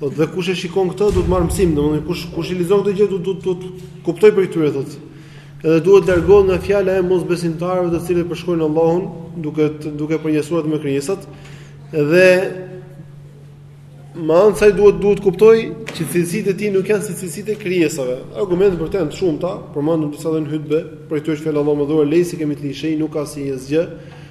Po dhe kush e shikon këtë do të marrë mësim, domethënë kush kush i lexon këtë gjë do të do të kuptojë prej tyre thotë. Edhe duhet të largohet nga fjala e mosbesimtarëve të cilët përshkruajnë Allahun duke duke përnjësuar me krijesat dhe me anë të saj duhet duhet të kuptojë që cilësitë e tij nuk janë si cilësitë e krijesave. Argumente për të janë të shumta, përmendëm disa në hutbe, prej tyre është fjala Allahut të Madhëruar lejse kemithlihi shej, nuk ka si ai asgjë.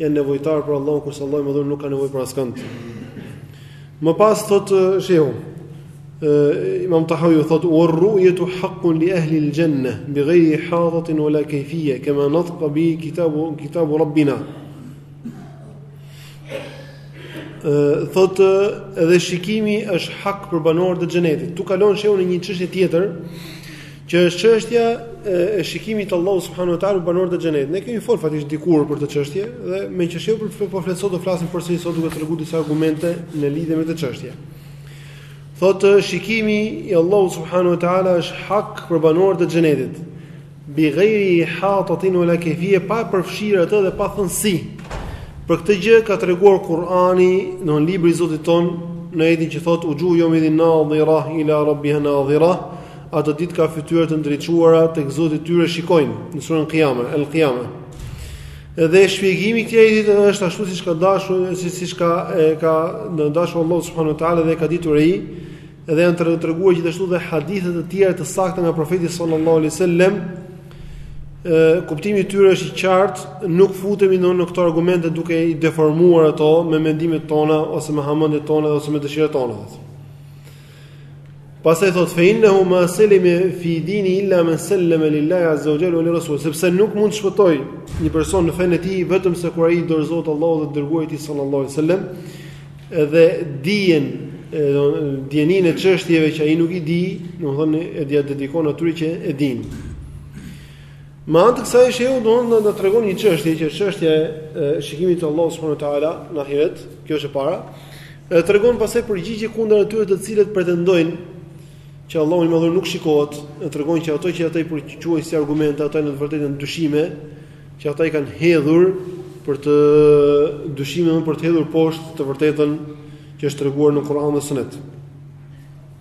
janë nevojtarë për Allahun kurse Allahu i Madhëruar nuk ka nevojë për askënd. Më pas thotë shehu ë Imam Tahawiu thotë wa ru'yatu haqqun li ahli al-janna bighayri ihatatin wala kayfiyya kama nataqa bihi kitabu kitabu rabbina. Ë thotë edhe shikimi është hak për banorët e xhenetit. Këtu kalon shehu në një çështje tjetër Që është çështja e shikimit të Allahut subhanehu teala për banorët e xhenetit. Ne kemi folur faktikisht dikur për këtë çështje dhe meqë shehu për të po flet sot do flasim përsëri sot duke treguar disa argumente në lidhje me këtë çështje. Thotë shikimi i Allahut subhanehu teala është hak për banorët e xhenetit. Bi ghairi ihatatin wala kayfiyya pa përfshirë atë dhe pa thënë si. Për këtë gjë ka treguar Kur'ani në librin e Zotit tonë në ajetin që thotë wujuhun yawmaidhin nadhira ila rabbiha nadhira. Atë ditë ka fytyra të ndriçuara tek Zoti i tyre shikojnë në surën Qiyama, El Qiyama. Edhe shpjegimi i këtij ajeti është ashtu siç ka dashur, si siç ka e ka dashur Allahu subhanahu wa taala dhe e ka ditur ai. Edhe janë treguar gjithashtu dhe hadithe të tjera të sakta nga profeti sallallahu alaihi wasallam. Kuptimi i tyre është i qartë, nuk futemi në në këto argumente duke i deformuar ato me mendimet tona ose me hamendjet tona ose me dëshirat tona. Pastaj thotë fe innehu ma selime fi dinihi illa men selleme lillahi azza wa jalla wa li rasul sepse nuk mund të shpëtojë një person në fenë e tij vetëm se kur ai i dorëzohet Allahut dhe të dërguarit të tij sallallahu alaihi wasallam dhe dijen dijenin e çështjeve që ai nuk i di, domethënë t'ia dedikon atyre që e din. Me anë të kësaj shehu domethënë na, na tregon një çështje që është çështja e shikimit të Allahut subhanahu wa taala në ahiret, kjo është e para. Dhe tregon pastaj përgjigje kundër atyre të cilët pretendojnë që Allahu i Madhëruar nuk shikohet, e tregon që ato që ata i quajnë si argumente, ata në të vërtetë janë dyshime që ata i kanë hedhur për të dyshime më për të hedhur poshtë të vërtetën që është treguar në Kur'an dhe Sunet.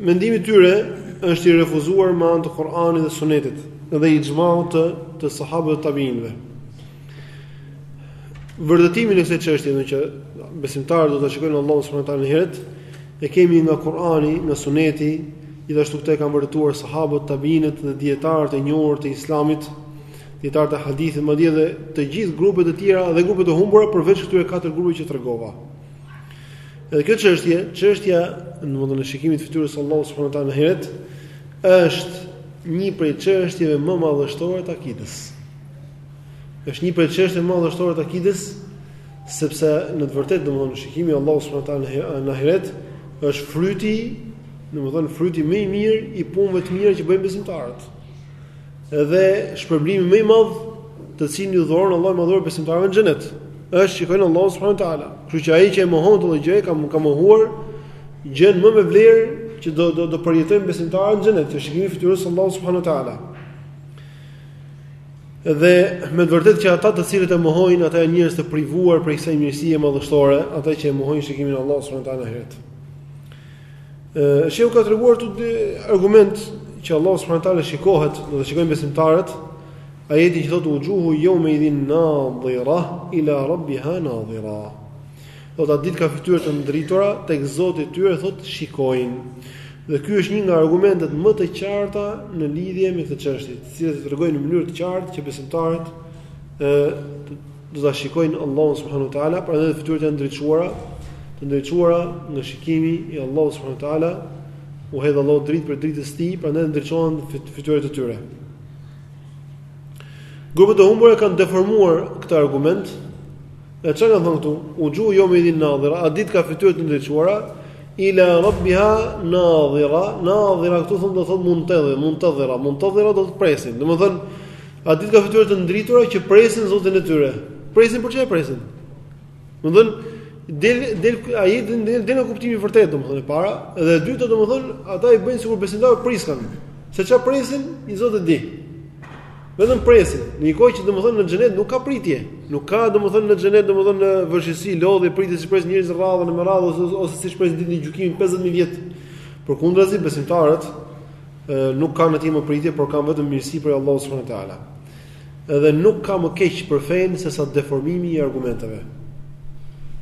Mendimi i tyre është i refuzuar me anë të Kur'anit dhe Sunetit dhe ixhmait të të sahabëve të tabiinëve. Vërtetimin e kësaj çështjeje, që besimtarët do ta shikojnë Allahun subhanehu teala në ahiret, e kemi nga Kur'ani, nga Suneti, gjithashtu këtë e kanë vërtetuar sahabët, tabiinët dhe dijetarët e njohur të Islamit, dijetarët e hadithit, madje edhe të gjithë grupet e tjera dhe grupet e humbura përveç këtyre katër grupeve që tregova. Edhe kjo çështje, çështja domethënë e shikimit të fytyrës së Allahut subhanahu wa taala në heret, është një prej çështjeve më madhështore të akidës. Është një prej çështjeve më madhështore të akidës, sepse në të vërtetë domethënë shikimi i Allahut subhanahu wa taala në heret është fryti, domethënë fryti më i mirë i punëve të mira që bëjnë besimtarët. Edhe shpërblimi më i madh, të cilin u dhuron Allahu u dhuron besimtarëve në xhenet, është të shikojnë Allahun subhanahu wa taala. Kështu që ai që e mohon këtë gjë, ka ka mohuar gjën më me vlerë që do do do përjetojnë besimtarët në xhenet, që është shikimi i fytyrës së Allahut subhanahu wa taala. Dhe me të vërtetë që ata të cilët e mohojnë, ata janë njerëz të privuar prej kësaj mirësie madhështore, ata që e mohojnë shikimin e Allahut subhanahu wa taala në ahiret. Ë shehu ka treguar këtu dy argumente që Allahu subhanahu wa taala shikohet, do ta shikojnë besimtarët, ajeti që thotë wujuhun yawma idhin nadhira ila rabbiha nadhira. Thotë atë ditë ka fytyra të ndritura tek Zoti i tyre thotë shikojnë. Dhe ky është një nga argumentet më të qarta në lidhje me këtë çështje, të cilat e tregojnë në mënyrë të qartë që besimtarët ë do ta shikojnë Allahun subhanahu wa taala, prandaj edhe fytyrat janë të ndriçuara, të ndriçuara nga shikimi i Allahut subhanahu wa taala, u hedh Allahu dritë prej dritës së tij, prandaj ndriçohen fytyrat e tyre. Grupet e humbura kanë deformuar këtë argument. E çka kanë thënë këtu? Wujuhun yawma idhin nadhira, atë ditë ka fytyra të ndriçuara, ila rabbiha nadhira, nadhira këtu thonë do thotë muntadhi, muntadhira, muntadhira do thotë presin. Domethënë Atë ditë ka fytyra të ndritura që presin Zotin e tyre. Presin për çfarë presin? Domethënë del del ai del, del, del nga kuptimi i vërtetë domethënë e para dhe e dyta domethënë ata i bëjnë sikur besimtarët priskan se çfarë presin i Zoti di. Vetëm presin. Në një kohë që domethënë në xhenet nuk ka pritje. Nuk ka domethënë në xhenet domethënë më vështirësi, lodhje, pritje si presin njerëz radhën në radhë ose, ose si presin ditën e gjykimit 50000 vjet. Përkundrazi besimtarët nuk kanë aty më pritje, por kanë vetëm mirësi prej Allahut subhanahu wa taala. Edhe nuk ka më keq për fenë se sa deformimi i argumenteve.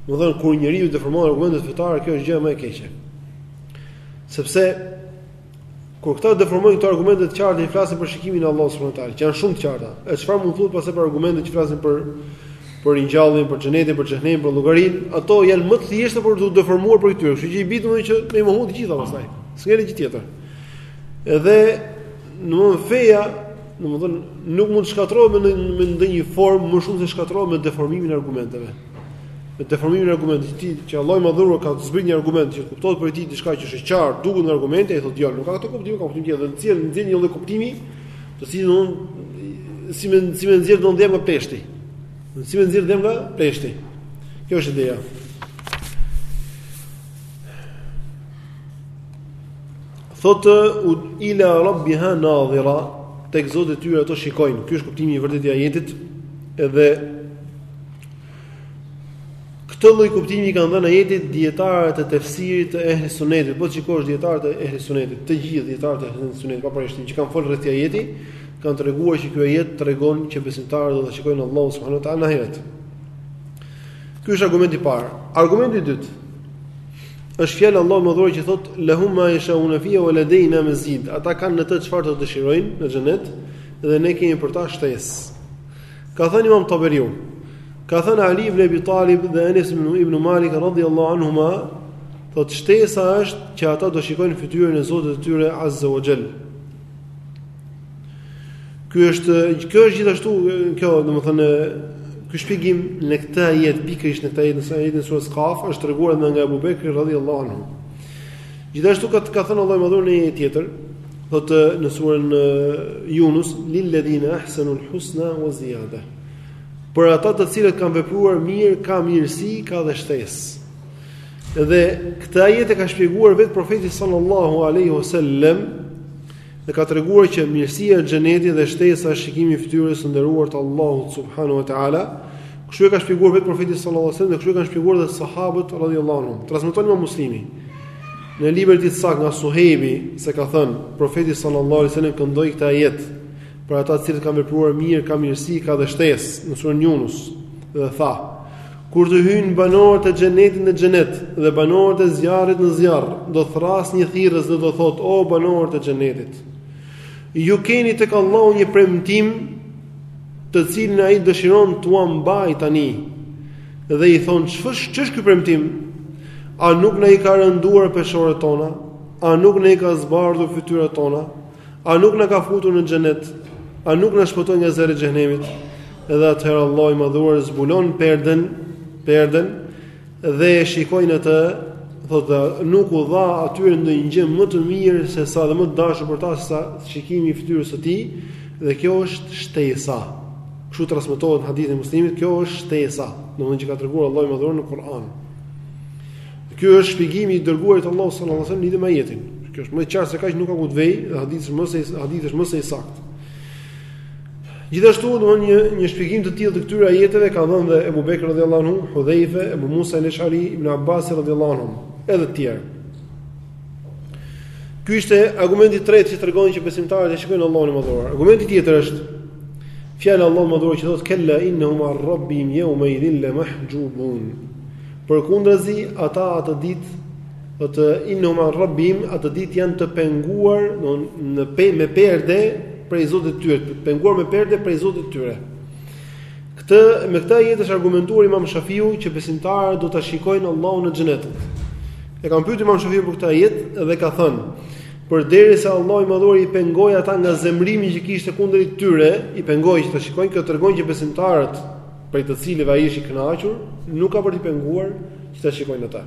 Domethënë kur njeriu deformon argumentet fetare, kjo është gjë më e keqe. Sepse kur këta deformojnë këto argumente të qarta që flasin për shikimin e Allahut subhanahu wa taala, që janë shumë të qarta. E çfarë mund të thotë pastaj për argumente që flasin për për ringjalljen, për xhenetin, për xhehenemin, për llogarinë, ato janë më të thjeshta për t'u deformuar prej këtyre. Kështu që i bie domethënë që me mohu të gjitha pastaj. S'ngeli gjë tjetër. Edhe feja, domethënë, nuk mund të shkatërrohet në, në ndonjë formë më shumë se shkatërrohet me deformimin e argumenteve. Me deformimin e argumentit, ti, që Allahu i Madhëruar ka zbrit një argument që të kuptohet për ty diçka që është e qartë, duket nga argumenti, ai thotë jo, nuk ka këtë kuptim, ka kuptim tjetër, dhe nxjerr, nxjerr një lloj kuptimi, të si domethënë, si me, si me nxjerrë dhjamë nga pleshti. Si me nxjerrë nga pleshti. Kjo është ideja. Thotë ila rabbiha nadhira, tek Zoti i tyre ato shikojnë. Ky është kuptimi i vërtetë i ajetit. Edhe këtë lloj kuptimi i kanë dhënë ajetit dietarët e tefsirit të ehli sunetit. Po të shikosh dietarët e ehli sunetit, të gjithë dietarët e ehli sunetit, pa përjashtim që kanë folur rreth këtij ajeti, kanë treguar që ky ajet tregon që besimtarët do të shikojnë Allahun subhanuhu te ala në ahiret. Ky është argumenti i parë. Argumenti i dytë. Është fjala e Allahut të Madhëruar që thotë lahum ma yashauna fiha wa ladayna mazid. Ata kanë në të çfarë do dëshirojnë në xhenet dhe ne kemi për ta shtesë. Ka thënë Imam Taberiu, ka thënë Ali ibn Abi Talib dhe Anas ibn Malik radhiyallahu anhuma, thotë shtesa është që ata do shikojnë fytyrën e Zotit të tyre Azza wa Jall. Ky është, kjo është gjithashtu kjo, domethënë ky shpjegim në këtë ajet pikërisht në këtë ajet në ajetin e surës Kaf është treguar edhe nga Abu Bekri radhiyallahu anhu. Gjithashtu ka ka thënë Allahu i Madhëruar në një tjetër, thotë në surën Yunus lil ladina ahsanu al husna wa ziyada. Për ata të cilët kanë vepruar mirë, ka mirësi, ka dhe shtesë. Dhe këtë ajet e ka shpjeguar vetë profeti sallallahu alaihi wasallam Dhe ka treguar që mirësia është xheneti dhe shtesa është shikimi i fytyrës së nderuar të Allahut subhanahu wa taala. Kështu e ka shpjeguar vetë profeti sallallahu alajhi wasallam dhe kështu e kanë shpjeguar edhe sahabët radhiyallahu anhum. Transmeton Imam Muslimi në librin e tij të saktë nga Suhejbi se ka thënë profeti sallallahu alajhi wasallam këndoi këtë ajet për ata të cilët kanë vepruar mirë, ka mirësi, ka dhe shtesë në surën Yunus dhe tha Kur të hyjnë banorët e Xhenetit në Xhenet dhe banorët e zjarrit në zjarr, do thërrasë një thirrës dhe do thotë: O banorët e Xhenetit, ju keni tek Allahu një premtim të cilin ai dëshiron t'ua mbajë tani. Dhe i thonë, çf ç'është ky premtim? A nuk na i ka rënduar peshoret tona? A nuk na i ka zbardhur fytyrat tona? A nuk na ka futur në xhenet? A nuk na shpëtoi nga zjarri i xhehenemit? Edhe atëherë Allahu i Madhëruar zbulon perden, perden dhe e shikojnë atë, thotë nuk u dha atyre ndonjë gjë më të mirë se sa dhe më të dashur për ta se sa shikimi i fytyrës së tij dhe kjo është shtesa. Kështu transmetohet hadithi i Muslimit, kjo është shtesa, domethënë që ka treguar Allahu i Madhëruar në Kur'an. Ky është shpjegimi i të dërguarit të Allahut sallallahu alaihi wasallam lidhur me ajetin. Kjo është, më qartë se kaq nuk ka ku të vejë, hadithi më se hadithi është më se i saktë. Gjithashtu dhe një shpjegim të tillë të këtyre ajeteve ka dhënë dhe Abu Bekr radhiyallahu anhu, Hudhaifa, Abu Musa al-Ash'ari, Ibn Abbas radhiyallahu anhu, edhe të tjerë. Ky ishte argumenti i tretë që tregon që besimtarët e shikojnë Allahun e Madhëruar. Argumenti tjetër është fjala e Allahut të Madhëruar që thotë kella innahum an rabbihim yawma idhin la mahjubun. Përkundrazi ata atë ditë Thotë innahum an rabbihim atë ditë janë të penguar, do në pe, me perde prej Zotit të tyre, të penguar me perde prej Zotit të tyre. Këtë me këtë ajet është argumentuar Imam Shafiu që besimtarët do ta shikojnë Allahun në xhenet. E kanë pyetur Imam Shafiun për këtë ajet dhe ka thënë: "Përderisa Allahu i Madhëruar i pengoi ata nga zemrimi që kishte kundrejt tyre, i pengoi që ta shikojnë, kjo tregon që besimtarët, prej të cilëve ai është i kënaqur, nuk ka për t'i penguar që ta shikojnë ata."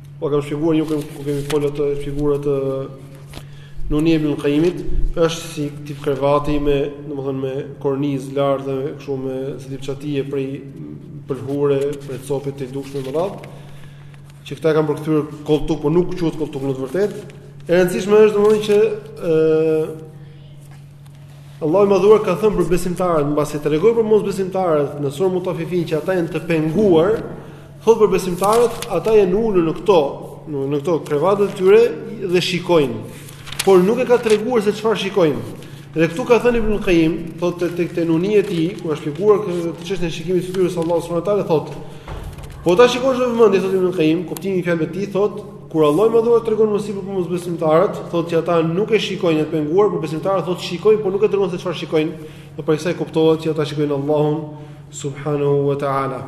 Po kam shpjeguar figurën kur kemi folur te figurat te Nunia e Ibn Qayyimit, është si tip krevati me, domethënë me kornizë lart dhe kështu me si tip çatie prej pëlhure, prej copë të dukshme të rradh, që këta kanë përkthyer kolltuk, por nuk quhet kolltuk në të vërtetë. E rëndësishme është domethënë që ë Allahu i madhëruar ka thënë për besimtarët, mbasi tregoi për mosbesimtarët në surën Mutafifin që ata janë të penguar, Thotë për besimtarët, ata janë ulur në këto, në këto krevatet e tyre dhe shikojnë. Por nuk e ka treguar se çfarë shikojnë. Dhe këtu ka thënë Ibn Qayyim, thotë tek te nunia e tij, kur e shpjegon këtë çështje e shikimit të fytyrës së Allahut subhanahu wa taala thotë. Po ta shikosh me vëmendje thotë Ibn Qayyim, kuptimi i fjalëve të tij thotë, kur Allahu i madhëruar tregon mos për mosbesimtarët, thotë që ata nuk e shikojnë janë të penguar, por besimtarët thotë shikojnë, por nuk e tregon se çfarë shikojnë. Dhe prej kësaj kuptohet që ata shikojnë Allahun subhanahu wa taala.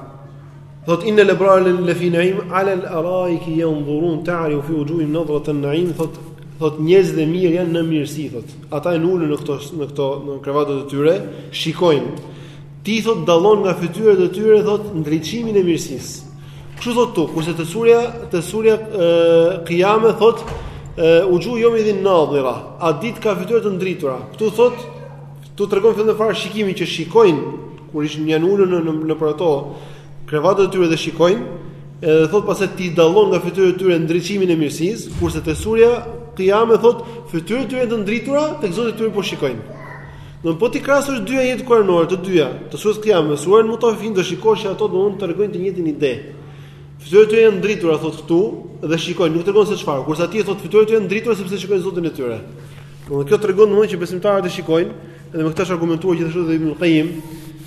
Thot inna labral lafi na'im ala al-araik yanzurun ta'rifu fi wujuhihim nadrat an-na'im thot thot njerëzit e mirë janë në mirësi thot. Ata janë ulur në këto në këto në krevatet e tyre, shikojnë. Ti thot dallon nga fytyrat e tyre thot ndriçimin e mirësisë. Kështu thot ktu, kurse te surja te surja Qiyame thot wujuhun yawma idhin nadhira, atë ditë ka fytyra të ndritura. Ktu thot Tu tregon fillim fare shikimin, që shikojnë kur ishin janë ulur në në për ato krevatet e tyre dhe shikojnë, edhe thot pastaj ti dallon nga fytyrat e tyre ndriçimin e mirësisë, kurse te surja Qiyame thot fytyrat e tyre të ndritura tek Zoti i tyre po shikojnë. Do po t'i krahasosh dy ajetet, të dyja, të sures Qiyame me suren Mutafifin do shikosh që ato do të tregojnë të njëjtën ide. Fytyrat e tyre janë të ndritura thot këtu dhe shikojnë, nuk tregon se çfarë, kurse atje thot fytyrat e tyre janë të ndritura sepse shikojnë Zotin e tyre. Domethënë kjo tregon domosdoshmë që besimtarët e shikojnë, edhe me këtë është argumentuar gjithashtu edhe Ibn Qayyim,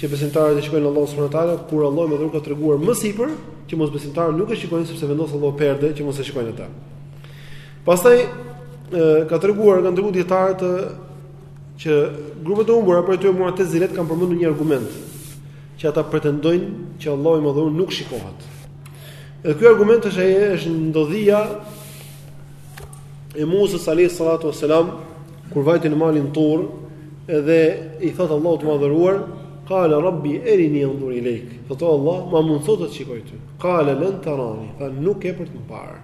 që besimtarët e shikojnë Allahu subhanahu wa taala, kur Allahu i Madhëruar ka treguar më sipër që mosbesimtarët nuk e shikojnë sepse vendos Allahu perde që mos e shikojnë ata. Pastaj ka treguar kanë treguar dietarët që grupet e humbura prej të Mu'tazilet kanë përmendur një argument që ata pretendojnë që Allahu i Madhëruar nuk shikohet. Dhe ky argument është ai është ndodhia e Musës alayhi salatu wasalam kur vajti në malin Tur dhe i thot Allahut të madhëruar qala rabbi arini anzur ilayk tha o Allah ma mundëso të të shikoj ty qala lan tarani tha nuk ke për të më parë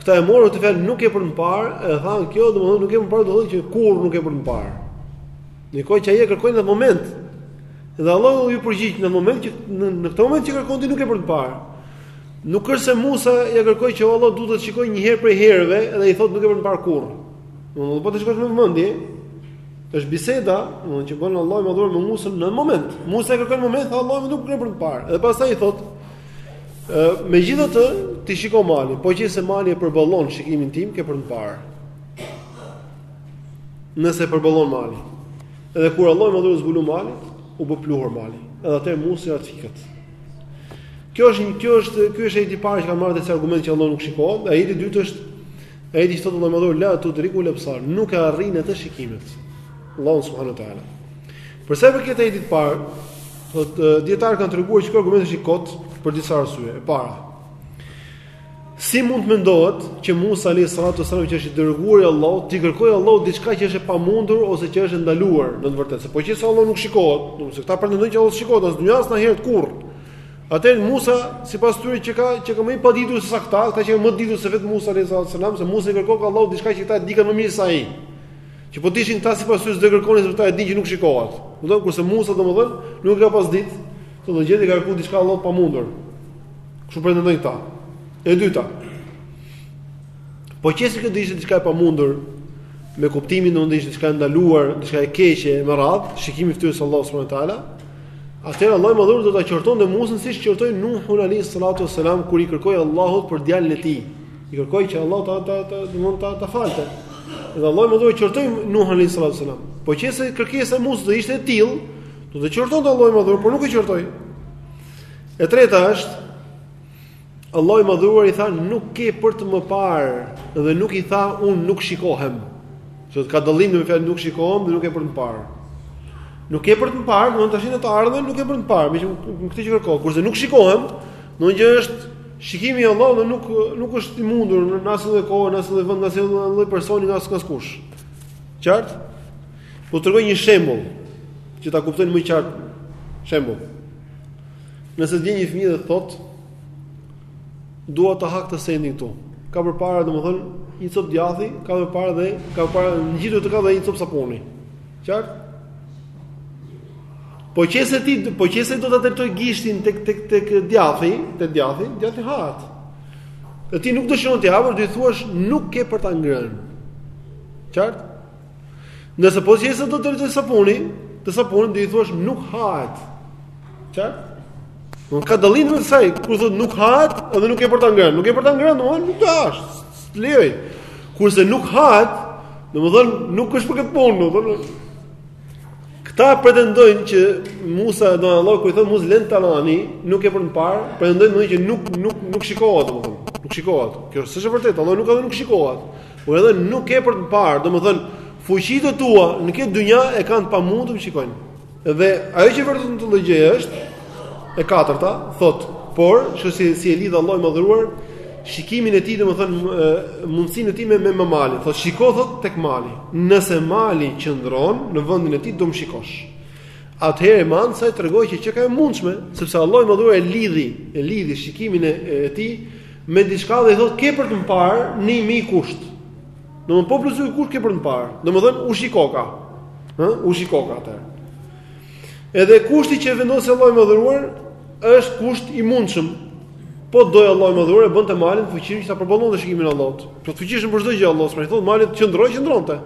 këta e morën këtë fjalë nuk ke për të parë e than kjo domethënë nuk ke për të parë do thotë që kurr nuk ke për të parë ndërkohë që ai e kërkoi në moment dhe Allahu iu përgjigj në moment që në këtë moment që kërkon ti nuk ke për të parë Nuk është se Musa ia kërkoi që o Allah dua të të shikoj një herë prej herëve dhe i thotë nuk ke për të më parë kurrë. Domthonë po të shikosh me vëmendje. Është biseda, domthonë që bën Allahu i Madhëruar me Musën në moment. Musa e kërkon në moment, Allahu nuk ke për të më parë. Dhe pastaj i thotë Megjithatë, ti shiko malin, po qe se mali e përballon shikimin tim, ke për të më parë. Nëse e përballon mali. Edhe kur Allahu i Madhëruar iu zbulua malit, u bë pluhur mali. Edhe atëherë Musait i ra të fikët. Kjo është një kjo është ky është ajeti i parë që kanë marrë ata si argument që Allahu nuk shikohet, e ajeti i dytë është ajeti që thotë Allahu i Madhëruar la tudrikuhul ebsar, nuk e arrijnë atë shikimet. Allahun subhanahu wa taala. Për sa i përket ajetit të parë, thotë dietarët kanë treguar që kjo argument është i kot për disa arsye. E para, Si mund të mendohet që Musa alayhi salatu wasallam që është i dërguar i Allahut, t'i kërkojë Allahut diçka që është e pamundur ose që është e ndaluar në të vërtetë? Sepse po qe se Allahu nuk shikohet, do të thotë këta pretendojnë që Allahu s'shikohet as në dynja as në ahiret kurr. Atëherë Musa sipas tyre qenka qenka më i paditur se sa këta, këta qenkan më të ditur se vetë Musa alayhi salatu wasallam, se Musa i kërkoi Allahut diçka që këta e dikan më mirë se ai. Që po të ishin këta sipas tyre s'e kërkonin se këta e dinë që nuk shikohet. Do të thotë kurse Musa domethënë nuk ka pas ditë, thotë që i ka kërkuar diçka Allahut të pamundur. Kështu pretendojnë këta. E dyta. Po qe se kjo do ishte diçka e pamundur me kuptimin do ishte diçka e ndaluar, diçka e keqe me radhë, shikimi i fytyrës së Allahut subhanahu wa taala, atëherë Allahu i madhëruar do ta qortonte Musën siç qortoi Nuhun alayhi salatu wasalam kur i kërkoi Allahut për djalin e tij. I kërkoi që Allahu ta ta ta do mund ta ta falte. Dhe Allahu i madhëruar qortoi Nuhun alayhi salatu wasalam. Po qe se kërkesa e Musës do ishte e tillë, do ta qortonte Allahu i madhëruar, por nuk e qortoi. E treta është Allahu i madhëruar i tha nuk ke për të më parë dhe nuk i tha unë nuk shikohem. Domethënë ka dallim në mes fjalës nuk shikohem dhe nuk ke për të më parë. Nuk ke për të më parë, në të tashmen e të ardhmen, nuk ke për të më parë, domethënë këtë që kërkon. Kurse nuk shikohem, domethënë është shikimi i Allahut dhe nuk, nuk është i mundur në asnjë lloj kohe, në asnjë lloj vendi, nga asnjë lloj personi, nga askush. Qartë? Po të tregoj një shembull, që ta kuptojmë më qartë. Shembull. Nëse vjen një fëmijë dhe thotë dua të ha këtë sendin këtu. Ka përpara domethënë një copë djathi, ka përpara dhe ka përpara ngjitur të ka dhe një copë sapuni. Qartë? Po qe se ti, po qe se do ta drejtoj gishtin tek tek tek djathi, tek djathi, djathi hahet. Dhe ti nuk dëshiron t'ia japësh, do i thuash nuk ke për ta ngrënë. Qartë? Nëse po qe se do ta drejtoj sapuni, te sapuni do i thuash nuk hahet. Qartë? Domthonë ka dallim mes kur thotë nuk hahet, edhe nuk ke për ta ngrënë. Nuk ke për ta ngrënë, domthonë nuk ta lejoj. Kurse nuk hahet, domthonë nuk është për këtë punë, domthonë. Këta pretendojnë që Musa domthonë Allahu kur i thotë Musës len terani, nuk ke për të më parë, pretendojnë domthonë që nuk nuk nuk shikohet domthonë. Nuk shikohet. Kjo s'është e vërtetë, Allahu nuk ka thënë nuk shikohet. Por edhe nuk ke për të më parë, domethënë fuqitë tua në këtë dynja e kanë të pamundur të më shikojnë. Dhe ajo që vërteton këtë lloj gjëje është e katërta, thotë, por çka si si e lidh Allahu i madhëruar shikimin e tij domethënë mundësinë e tij me me malin. Thotë shiko thotë tek mali. Nëse mali qëndron në vendin e tij do më shikosh. Atëherë me anë të saj tregoi që qenka e mundshme, sepse Allahu i madhëruar e lidhi, e lidhi shikimin e, e tij me diçka dhe i thotë ke për të më parë me një kusht. Domthon po u plotësua ky kusht ke për të më parë. Domthon u shikoka. Ë, u shikoka atëherë. Edhe kushti që vendosi Allahu i madhëruar është kusht i mundshëm. Po donte Allahu i madhëruar e bënte malin të fuqishëm që ta përballonte shikimin e Allahut. Plotfuqishëm për çdo gjë Allahu subhanahu thotë malit qëndro qëndronte.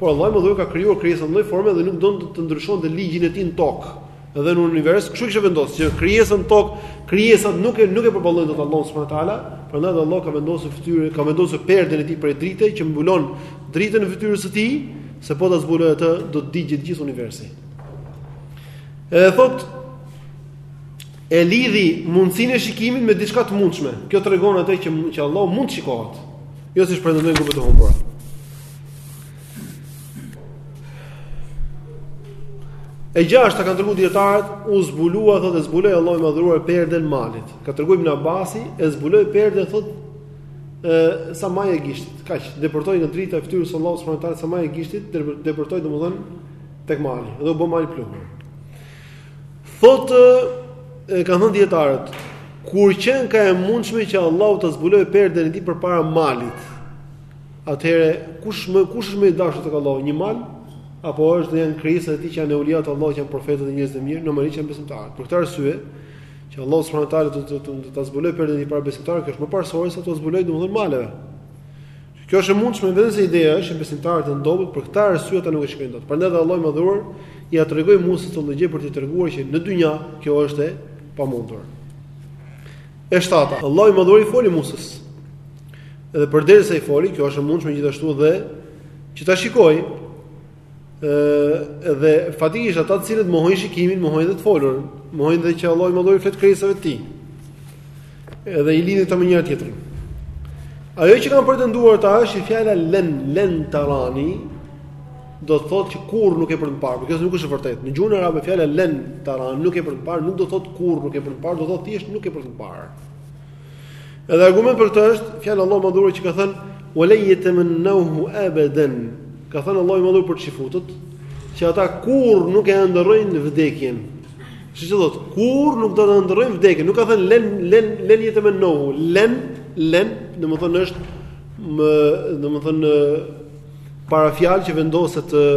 Por Allahu i madhëruar ka krijuar krijesat në këtë lloj forme dhe nuk don të ndryshonte ligjin e tij në tokë. dhe në univers, kështu kishte vendosur që krijesat në tokë, krijesat nuk e nuk e përballojnë dot Allahun subhanahu wa taala, prandaj dhe Allahu ka vendosur fytyrën, ka vendosur perden e tij prej drite që mbulon dritën e fytyrës së tij, se po ta zbulojë atë do të digjet gjithë universi. Edhe thotë e lidhi mundësinë e shikimit me diçka të mundshme. Kjo tregon atë që që Allahu mund të shikohet. Jo siç pretendojnë grupet e humbura. E gjashta kanë treguar dietarët, u zbulua thotë e zbuloi Allahu i Madhëruar perden malit. Ka treguar Ibn Abasi, e zbuloi perden thotë ë sa maja e gishtit. Kaq, depërtoi nga drita e fytyrës së Allahut subhanahu teala sa maja e gishtit, depërtoi domethënë tek mali, dhe u bë mali pluhur. Thotë e kanë thënë dietarët, kur qenka e mundshme që Allahu ta zbulojë perden e tij përpara malit. Atëherë, kush më kush është më i dashur tek Allahu, një mal apo është dhe janë krijesat e tij që janë eulia të Allahut, janë profetët dhe njerëzit e mirë, normalisht janë besimtarë. Për këtë arsye, që Allahu subhanahu wa taala do të do ta zbulojë perden e tij para besimtarëve, kjo është më parësore se ta zbulojë domethënë maleve. Kjo është e mundshme vetëm se ideja është që besimtarët janë të dobët për këtë arsye ata nuk e shikojnë dot. Prandaj dhe Allahu i Madhëruar ia tregoi Musait këtë gjë për të treguar që në dynja kjo është e pamundur. E shtata, Allahu i Madhëruar i foli Musës. Edhe përderisa i foli, kjo është e mundshme gjithashtu dhe që ta shikojë, ë dhe faktikisht ata të cilët mohojnë shikimin, mohojnë dhe të folurin, mohojnë dhe që Allahu i Madhëruar i flet krijesave të tij. Edhe i lidhin këta me njëra-tjetrën. Ajo që kanë pretenduar ata është fjala len len tarani, do të thotë që kurrë nuk ke për të më parë, por kjo nuk është e vërtetë. Në gjuhën arabe fjala len tarani nuk ke për të parë, nuk do të thotë kurrë nuk ke për të parë, do të thotë thjesht nuk ke për të parë. Edhe argument për këtë është fjala e Allahut të Madhëruar që ka thënë wa len jetemenneuhu abadan. Ka thënë Allahu i Madhëruar për çifutët që ata kurrë nuk e ëndërrojnë vdekjen. Që do thotë, kurrë nuk do ta ëndërrojnë vdekjen, nuk ka thënë len len len jetemenneuhu, len len, domethënë është një domethënë parafjalë që vendoset ë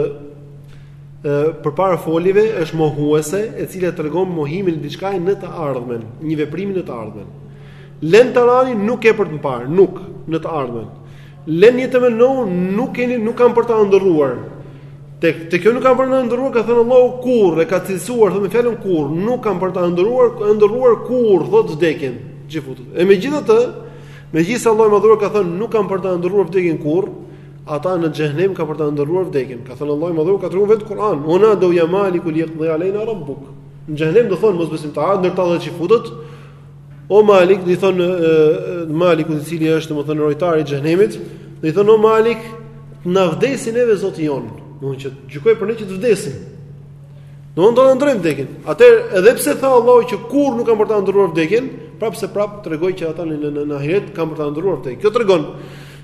përpara foljeve është mohuese, e cila tregon mohimin e diçkaje në të ardhmen, një veprimi në të ardhmen. Len tarani nuk ke për të më parë, nuk në të ardhmen. Len jetemenneuhu nuk keni nuk kanë për ta ëndërruar. Te te kjo nuk kanë për ta ëndërruar, ka thënë Allahu kurrë e ka cilësuar thotë me fjalën kurrë, nuk kanë për ta ëndërruar, ëndërruar kurrë, thotë vdekjen çifutët. E megjithatë, Megjithëse Allahu i Madhëruar ka thënë nuk kanë për ta ëndërruar vdekjen kurrë, ata në xhehenem kanë për ta ëndërruar vdekjen. Ka thënë Allahu i Madhëruar ka treguar vetë në Kur'an, "Wa nadaw ya maliku li yaqdi aleyna rabbuk." Në xhehenem do thonë mosbesimtarët ndër ta dhe çifutët, "O Malik, do i thonë Malikut i cili është domethënë rojtari i xhehenemit, do i thonë o Malik, të na vdesë neve Zoti jonë." Domethënë të gjykojë për ne që të vdesim. Do ta ëndërrojnë vdekjen. Atëherë, edhe pse tha Allahu që kurrë nuk kanë për ta ëndërruar vdekjen, prapë se prapë tregoi që ata në në në ahiret kanë për ta ëndërruar vdekjen. Kjo tregon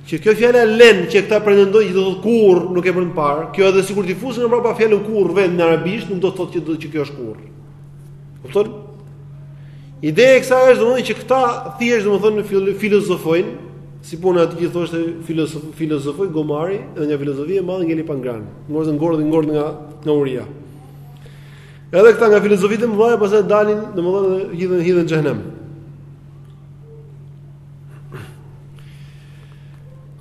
që kjo fjala len që këta pretendojnë që do të thotë kurrë nuk e bën parë. Kjo edhe sikur t'i fusësh mbrapa fjalën kurrë vetë në arabisht, nuk do të thotë që do të që kjo është kurrë. Kupton? Ideja e kësaj është domethënë që këta thjesht domethënë filozofojnë, si puna e atij që thoshte filozof, filozofoi gomari dhe nga filozofia e madhe ngeli pa ngran. Ngordhi ngordhi ngordhi nga nga uria. Edhe këta nga filozofitë e mëdha pastaj dalin domethënë hidhen hidhen në xhehenem.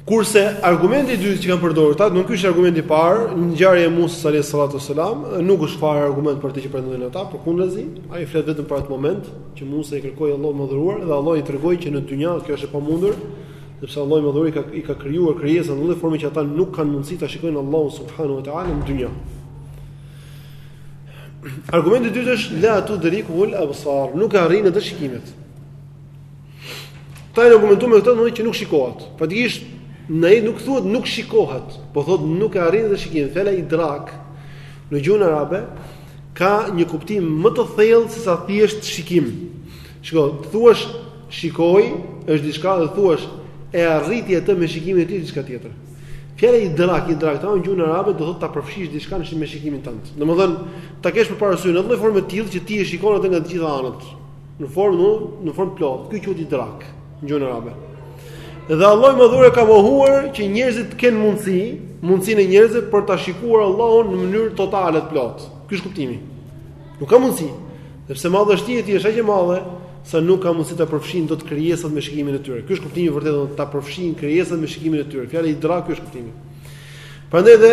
Kurse argumenti i dytë që kanë përdorur ata, meqë argumenti i parë, ngjarja e Musa alayhis salatu selam, nuk është fare argument për atë që pretendojnë ata, përkundrazi, ai flet vetëm për atë moment që Musa i kërkoi Allahut të madhëruar dhe Allahu i tregoi që në dynja kjo është e pamundur, sepse Allahu i madhëruar i ka i ka krijuar krijesat në një formë që ata nuk kanë mundësi ta shikojnë Allahun subhanahu wa taala në dynja. Argumenti i dytë është la tudrikuhul absar, nuk e arrijnë atë shikimet. Ata janë argumentuar me këtë domethënë që nuk shikohet. Faktikisht në ajet nuk thuhet nuk shikohet, po thotë nuk e arrijnë atë shikimet. Fjala idrak në gjuhën arabe ka një kuptim më të thellë se sa thjesht shikim. Shiko, të thuash shikoj është diçka dhe të thuash e arriti atë me shikimin e tij diçka tjetër. Fjala idrak, idrak në gjuhën arabe do thotë ta përfshish diçka në me shikimin tënd. Domethënë ta kesh përpara syve në një formë të tillë që ti e shikon atë nga të gjitha anët. Në formë do, në formë të plotë. Ky quhet idrak, në gjuhën arabe. Dhe Allahu i Madhëruar e ka mohuar që njerëzit të kenë mundësi, mundësinë e njerëzve për ta shikuar Allahun në mënyrë totale të plotë. Ky është kuptimi. Nuk ka mundësi, sepse madhështia e tij është aq e madhe sa nuk ka mundësi ta përfshijnë dot krijesat me shikimin e tyre. Ky është kuptimi i vërtetë, do ta përfshijnë krijesat me shikimin e tyre. Fjala idrak ky është kuptimi. Prandaj dhe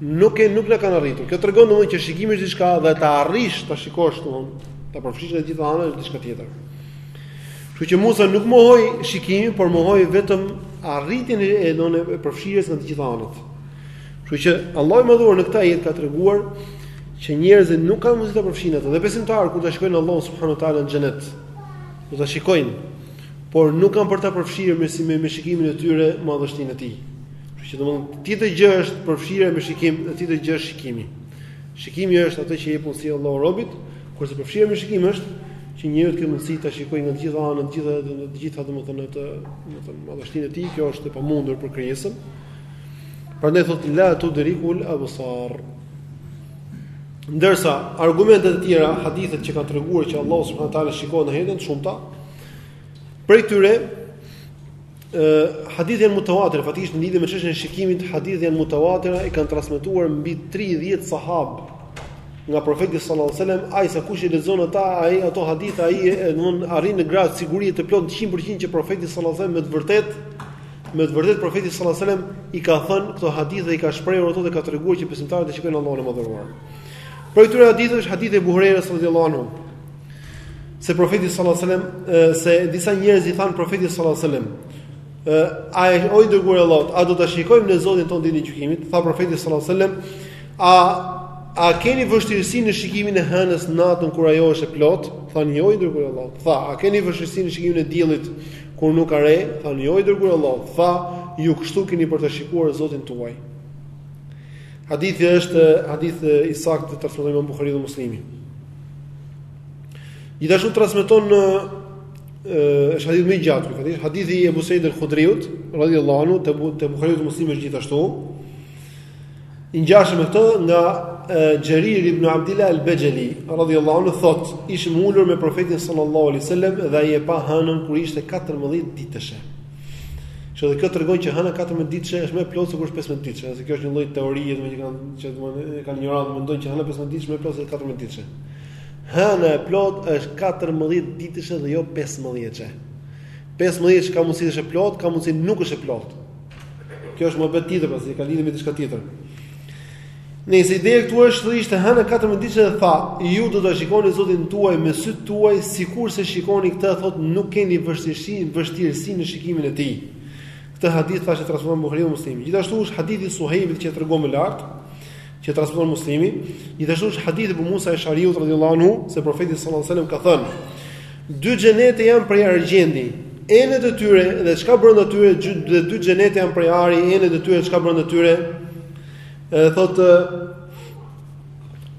Nuk e nuk na kanë arritur. Kjo tregon domethënë që shikimi është diçka dhe ta arrish ta shikosh domethënë, ta përfshish në të gjitha anët është diçka tjetër. Kështu që Musa nuk mohoi shikimin, por mohoi vetëm arritjen e domethënë e përfshirjes në të gjitha anët. Kështu që Allahu i madhëruar në këtë ajet ka treguar që njerëzit nuk kanë mundësi ta përfshijnë atë. Dhe besimtarët kur ta shikojnë Allahun subhanuhu teala në xhenet, do ta shikojnë, por nuk kanë për ta përfshirë me si me, me shikimin e tyre madhështinë e tij. Kështu që domethënë tjetër gjë është përfshirja me shikim, e tjetër gjë është shikimi. Shikimi është atë që i jep mundësi Allahu robit, kurse përfshirja me shikim është që njeriu të ketë mundësi ta shikojë nga të gjitha anët, të gjitha të gjitha domethënë atë, domethënë madhështinë e tij, kjo është e pamundur për krijesën. Prandaj thotë la tudrikuhul absar. Ndërsa argumentet e tjera, hadithet që kanë treguar që Allahu subhanahu wa taala shikohet janë të shumta, prej tyre Hadithet janë mutawatir, faktikisht në lidhje me çështjen e shikimit, hadithet janë mutawatir, i kanë transmetuar mbi 30 sahabë nga profeti sallallahu alajhi wasallam, ai sa kush i lexon ata, ai ato hadithe ai do të arrijë në gradë sigurie të plotë 100% që profeti sallallahu alajhi wasallam me të vërtetë me të vërtetë profeti sallallahu alajhi wasallam i ka thënë këto hadithe dhe i ka shprehur ato dhe ka treguar që besimtarët e shikojnë Allahun e madhëruar. Prej këtyre haditheve është hadithi i Ebu Hurejrës radhiyallahu anhu. Se profeti sallallahu alajhi wasallam se disa njerëz i thanë profetit sallallahu alajhi wasallam, o i dërguar i Allahut, a do ta shikojmë ne Zotin tonë ditën e gjykimit? Tha profeti sallallahu alajhi wasallam, a a keni vështirësi në shikimin e hënës natën kur ajo është e plotë? Thanë jo o i dërguar i Allahut. Tha, a keni vështirësi në shikimin e diellit kur nuk ka re? Thanë jo o i dërguar i Allahut. Tha, ju kështu keni për ta shikuar Zotin tuaj. Hadithi është hadith i saktë i transmetuar nga Buhariu dhe Muslimi. Gjithashtu transmeton ë është hadith më i gjatë ky hadith, hadithi i Abu Sa'id al-Khudriut radhiyallahu anhu te te Buhariu te Muslimi është gjithashtu. I ngjashëm me këtë nga Xherir ibnu Abdillah al-Bexheli radhiyallahu anhu thotë, ishim ulur me profetin sallallahu alaihi wasallam dhe ai e pa hënën kur ishte 14 ditëshe. Edhe kjo tregon që hëna 14 ditëshe është më e plotë se kur është 15 ditëshe. Se kjo është një lloj teorie domethënë që kanë që domethënë, e kanë injorantët mendojnë që hëna 15 ditëshe më e plotë se 14 ditëshe. Hëna e plotë është 14 ditëshe dhe jo 15 ditëshe. 15 ditëshe ka mundësi është e plotë, ka mundësi nuk është e plotë. Kjo është muhabet tjetër, pasi ka lidhje me diçka tjetër. Nejse ideja këtu ishte hënë katërmbëdhjetë ditëshe dhe tha, ju do ta shikoni Zotin tuaj me sytë tuaj, sikurse shikoni këtë, thotë, nuk keni vështirësi, vështirësi në shikimin e tij. Këtë hadith thashë transmeton Buhariu dhe Muslimi. Gjithashtu është hadithi i Suhejbit që e tregon më lart, që transmeton Muslimi, gjithashtu është hadithi Abu Musa Esh'ariut radhiyallahu anhu se profeti sallallahu alajhi wasallam ka thënë: Dy xhenete janë prej argjendi, enët e tyre dhe çka brenda tyre, dhe dy xhenete janë prej ari, enët e tyre çka brenda tyre, Edhe thotë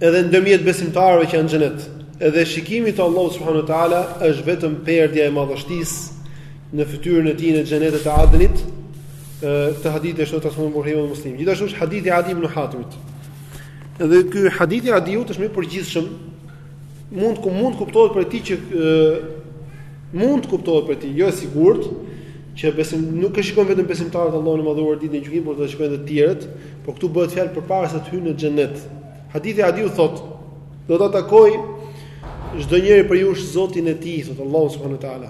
edhe ndërmjet besimtarëve që janë në xhenet. Edhe shikimit të Allahut subhanahu wa taala është vetëm perdja e madhështisë në fytyrën e tij në xhenetet e Adnit. Këtë hadith e transmeton Buhariu dhe Muslimi. Gjithashtu është hadithi i Adi ibnu Hatimit. Edhe ky hadithi i Adiut është më i përgjithshëm Mund ku mund kuptohet prej tij që e, mund kuptohet prej tij, jo e sigurt, që besim nuk e shikojnë vetëm besimtarët Allahun e madhëruar ditën e gjykimit, por do ta shikojnë edhe të tjerët, por këtu bëhet fjalë përpara se të hyjnë në xhenet. Hadithi i Adiut thotë, do ta takojë çdonjëri prej jush Zotin e tij, thotë Allahu subhanahu wa taala.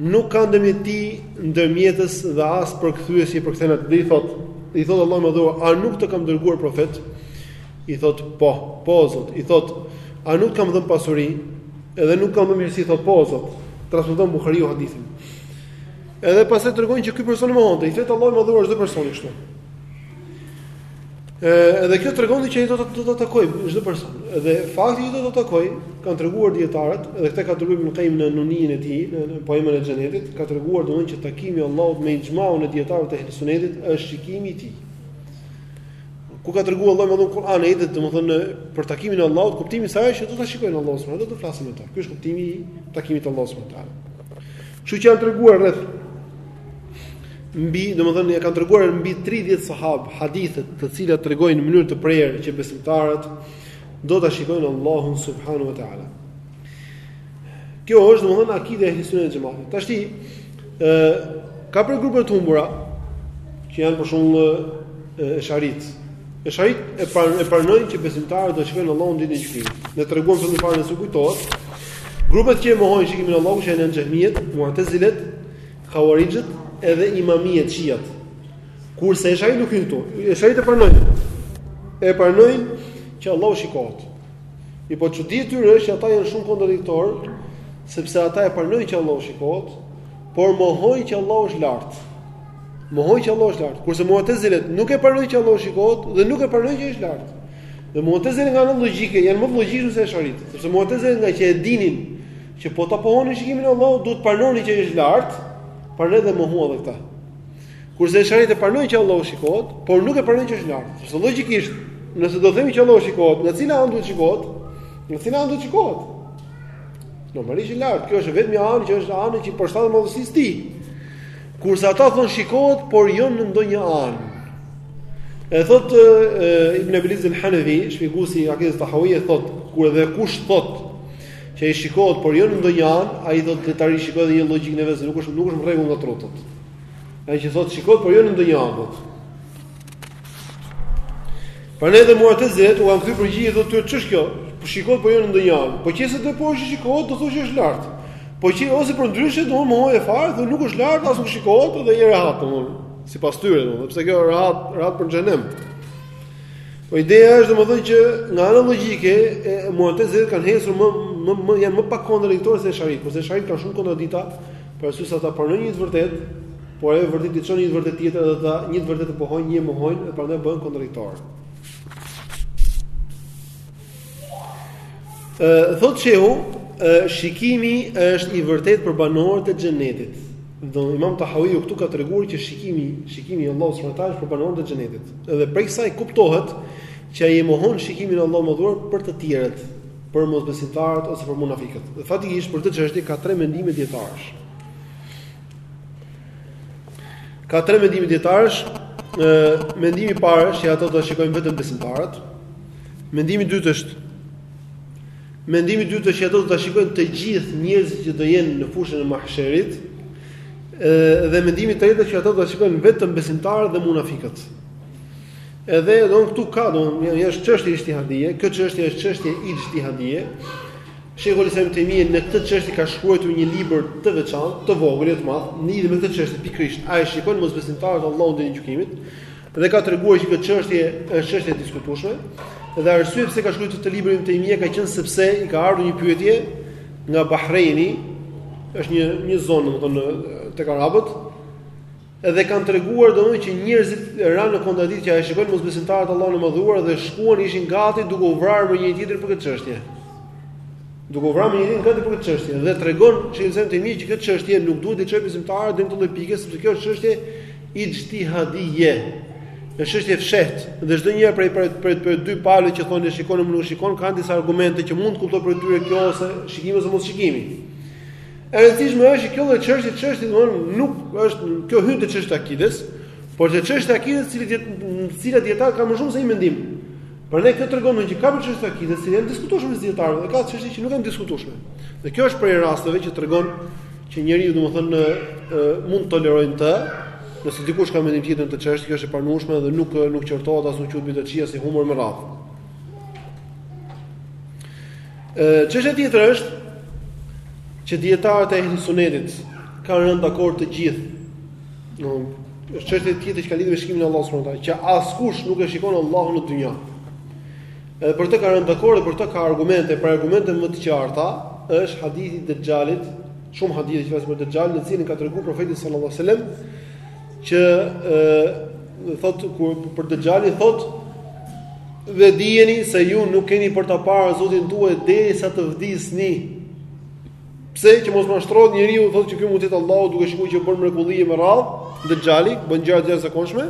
Nuk ka ndërmjet tij ndërmjetës dhe as përkthyes i përkthen atij. Dhe i thotë, i thotë Allahu i madhëruar, a nuk të kam dërguar profet? I thotë, po, po, o Zot. I thotë, a nuk t'kam dhënë pasuri? Edhe nuk t'kam dhënë mirësi, thotë, po, o Zot. Transmeton Buhariu hadithin. Edhe pastaj tregon që ky person e mohonte, i thotë Allahu më dhurosh çdo person kështu. Edhe kjo tregon që ai do të do të takoj çdo person. Edhe fakti që do të takoj, kanë treguar dietarët, edhe këtë ka treguar Ibn Kajimi në Nunijen e tij, në poemën e Xhenetit, ka treguar domethënë që takimi i Allahut me ixhmaun e dietarëve të Ehli Sunetit është shikimi i tij. kur ka treguar Allahu i Madh në Kur'an e hadithet, domethënë për takimin e Allahut, kuptimi i saj është që do ta shikojnë Allahun subhanahu do të flasin me ta. Ky është kuptimi i takimit të Allahut subhanahu taala. Kështu që janë treguar rreth mbi, domethënë e kanë treguar mbi 30 sahab hadithe të cilat tregojnë në mënyrë të prerë që besimtarët do ta shikojnë Allahun subhanahu wa taala. Kjo është domethënë akide e Ehli Sunetit e Xhematit. Tashti ka prej grupeve të humbura që janë për shembull esharit. Esharit e pra, e pranojnë që besimtarët do të shikojnë Allahun ditën e gjykimit. Ne treguam herën e parë nëse ju kujtohet. Grupet që e mohojnë shikimin e Allahut janë xehmiet, mu'tazilet, havarixhët edhe imamiet shiat. Kurse esharit nuk hyjnë këtu. Esharit e pranojnë. E pranojnë që Allahu shikohet. Mirëpo çudia e tyre është që ata janë shumë kontradiktorë, sepse ata e pranojnë që Allahu shikohet, por mohojnë që Allahu është lart. Mohojnë që Allahu është lart. Kurse Mu'tazilet nuk e pranojnë që Allahu shikohet dhe nuk e pranojnë që është lart. Dhe Mu'tazilet nga ana logjike janë më të logjikshëm se Esharit, sepse Mu'tazilet ngaqë e dinin që po ta pohonin shikimin e Allahut, duhet të pranonin që është lart, prandaj e mohuan edhe këtë. Kurse esharit e pranojnë që Allahu shikohet, por nuk e pranojnë që është lart. Sepse logjikisht, nëse do themi që Allahu shikohet, në cilën anë duhet shikohet? Në cilën anë duhet shikohet? Normalisht lart, kjo është vetëm një anë që është anë që i përshtatet madhësisë së tij. Kurse ata thonë shikohet, por jo në ndonjë anë. E thotë Ibn Abil-Iz al-Hanafi, shpjeguesi i Akidah Tahawi, thotë kurse kush thotë që ai shikohet, por jo në ndonjë anë, ai duhet ta rishikojë njëherë logjikën e vet, nuk është nuk është në rregull nga trutë. Ai që thotë shikohet por jo në ndonjë anë. Prandaj edhe Mu'tazilet u kanë kthy përgjigje do të ç'është kjo? Po shikohet po jo në ndonjë anë. Po nëse do pohosh që shikohet do thuash është lart. Po që ose përndryshe do mohosh fare, do nuk është lart as nuk shikohet dhe je rehat domethënë. Sipas tyre domethënë, sepse kjo rehat rehat për xhehenem. Po ideja është domethënë që nga ana logjike e Mu'tazilet kanë hesur më më më janë më pak kontradiktorë se Esharit, kurse Esharit kanë shumë kontradikta Për arsye se ata pranojnë një të vërtetë, por ajo vërtet i çon një të vërtetë tjetër dhe ata një të vërtetë pohojnë një mohojnë dhe prandaj bëhen kontradiktor. Ë thotë shehu, shikimi është i vërtetë për banorët e xhenetit. Do Imam Tahawiu këtu ka treguar që shikimi, shikimi i Allahut subhanahu wa taala është për banorët e xhenetit. Edhe prej kësaj kuptohet që ai mohon shikimin e Allahut madhëruar për të tjerët. për mosbesimtarët ose për munafikët. Dhe faktikisht për këtë çështje ka tre mendime dietarësh. Ka tre mendime dietarësh. Ë mendimi i parë është që ato do ta shikojnë vetëm besimtarët. Mendimi i dytë është Mendimi i dytë është që ato do ta shikojnë të gjithë njerëzit që do jenë në fushën e mahsherit. Ë dhe mendimi i tretë është që ato do ta shikojnë vetëm besimtarët dhe munafikët. Edhe don këtu ka don, është çështje ijtihadie, kjo çështje është çështje ijtihadie. Shejhul Islam Ibn Taymija në këtë çështje ka shkruar një libër të veçantë, të vogël, jo të madh, në lidhje me këtë çështje pikërisht. A e shikojnë mosbesimtarët Allahun Ditën e Gjykimit dhe ka treguar që kjo çështje është çështje e diskutueshme. Dhe arsyeja pse ka shkruar këtë libër Ibn Taymija ka qenë sepse i ka ardhur një pyetje nga Bahreini, është një një zonë domethënë tek arabët, Edhe kanë treguar domethënë që njerëzit ranë në kontradiktë që a e shikojnë mosbesimtarët Allahun e madhëruar dhe shkuan ishin gati duke u vrarë me njëri tjetrin për këtë çështje. Duke u vrarë me njëri tjetrin gati për këtë çështje dhe tregon Shejhul Islam Ibn Taymija që kjo çështje nuk duhet t'i çojë besimtarët deri në këtë pikë sepse kjo është çështje ijtihadie. Është çështje e fshehtë dhe çdo njëra prej prej prej dy palëve që thonë e shikon apo nuk e shikon kanë disa argumente që mund të kuptohet prej tyre kjo ose shikimi ose mos shikimi. E rëndësishme është që kjo lloj çështje çështje domthon nuk është kjo hyn te çështjet e akides, por te çështjet e akides, në të cilat dietarët ka më shumë se një mendim. Prandaj kjo tregon që ka prej çështje të akides që janë të diskutueshme mes dietarëve, dhe ka çështje që nuk janë të diskutueshme. Dhe kjo është prej rasteve që tregon që njeriu domethënë mund të tolerojnë të Nëse dikush ka mendim tjetër në këtë çështje, kjo është e pranueshme dhe nuk nuk qortohet as nuk quhet bidatçi as i humbur e me radhë. Çështja tjetër është që dietarët e Ehli Sunnetit kanë rënë dakord të gjithë. Do është çështje tjetër që ka lidhje me shikimin e Allahut subhanuhu teala, që askush nuk e shikon Allahun në dynja. Edhe për këtë kanë rënë dakord dhe për këtë ka argumente, prej argumenteve më të qarta është hadithi i Dexhalit, shumë hadithe që flasin për Dexhalin, në të cilin ka treguar profeti sallallahu alajhi wasallam Që ë thot kur për Dexhalin thot dhe dijeni se ju nuk keni për ta parë Zotin tuaj derisa të vdisni. Pse që mos mashtrohet njeriu thotë që ky mund të jetë Allahu duke shikuar që bën mrekulli e me radh, Dexhali bën gjëra të jashtëzakonshme,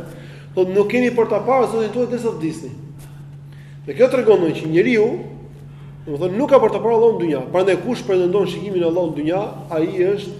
thotë nuk keni për ta parë Zotin tuaj derisa të vdisni. Dhe kjo tregon që njeriu domethënë nuk ka për ta parë Allahun në dynja. Prandaj kush pretendon shikimin e Allahut në dynja, ai është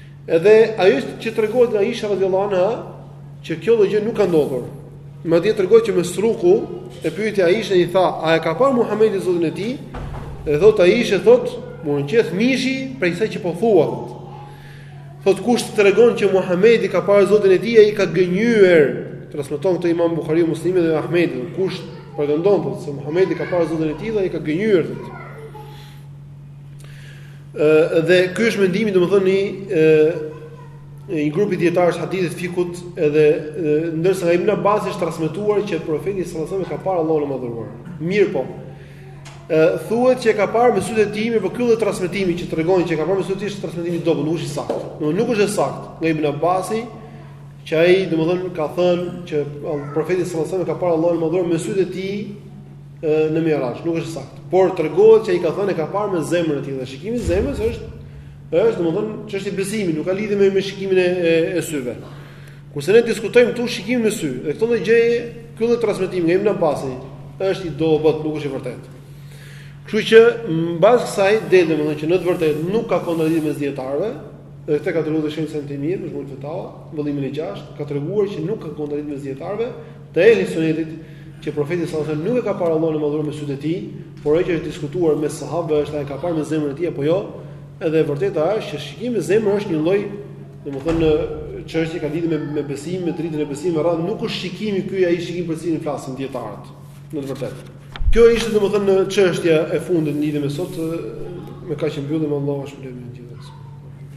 Edhe ajo që tregohet nga Aishja radhiyallahu anha, që kjo lloj gjë nuk ka ndodhur. Madje tregohet që Mesruku e pyeti Aishën i tha, "A e ka parë Muhamedi Zotin e tij?" Dhe thot Aisha thot, "M'u ngjeth mishi prej asaj që po thua." Thot kush të tregon që Muhamedi ka parë Zotin e tij, ai ka gënjyer. Transmeton këtë Imam Buhariu, Muslimi dhe Ahmedi. Kush pretendon se Muhamedi ka parë Zotin e tij, ai ka gënjyer. Thot. Ë dhe ky është mendimi domethënë i ë një grupi dijetarësh të hadithit, fikhut edhe nga Ibn Abbasi është transmetuar që profeti sallallahu alajhi wasallam ka parë Allahun e madhëruar. Mirëpo, ë thuhet që ka parë me sytë e tij, por ky lloj transmetimi që tregon që ka parë me sytë e tij është transmetim i dobët, nuk është i saktë. Do nuk është i saktë nga Ibn Abbasi që ai domethënë ka thënë që profeti sallallahu alajhi wasallam ka parë Allahun e madhëruar me sytë e tij në Miraxh, nuk është e saktë. Por tregohet se ai ka thënë: e ka parë me zemrën e tij dhe shikimi i zemrës është është domethënë çështje e besimit, nuk ka lidhje me, me shikimin e, e, e syve. Kurse ne diskutojmë këtu shikimin me sy, dhe kjo gjë, ky lloj transmetimi nga Ibn Abbasi është i dobët, nuk është i vërtetë. Kështu që mbas kësaj del domethënë që në të vërtetë nuk ka kontradiktë mes dijetarëve, dhe këtë e ka treguar dhe shejh Ibn Tejmije, Mexhmu Fetava, vëllimin e gjashtë ka treguar që nuk ka kontradiktë mes dijetarëve, të ehli sunetit që profeti sallallahu alajhi wasallam nuk e ka parë Allahun e madhëruar me sytë e tij, por ajo që është diskutuar mes sahabëve është a e ka parë me zemrën e tij apo jo. Edhe e vërteta është që shikimi me zemër është një lloj, domethënë çështje ka lidhje me me besimin, me dritën e besimit, dhe nuk është shikimi ky ai shikimi për cilin flasin dijetarët. Në të vërtetë. Kjo ishte domethënë çështja e fundit në lidhje me sot, me kaq e mbyllim Allahu ju shpërbleftë të gjithëve.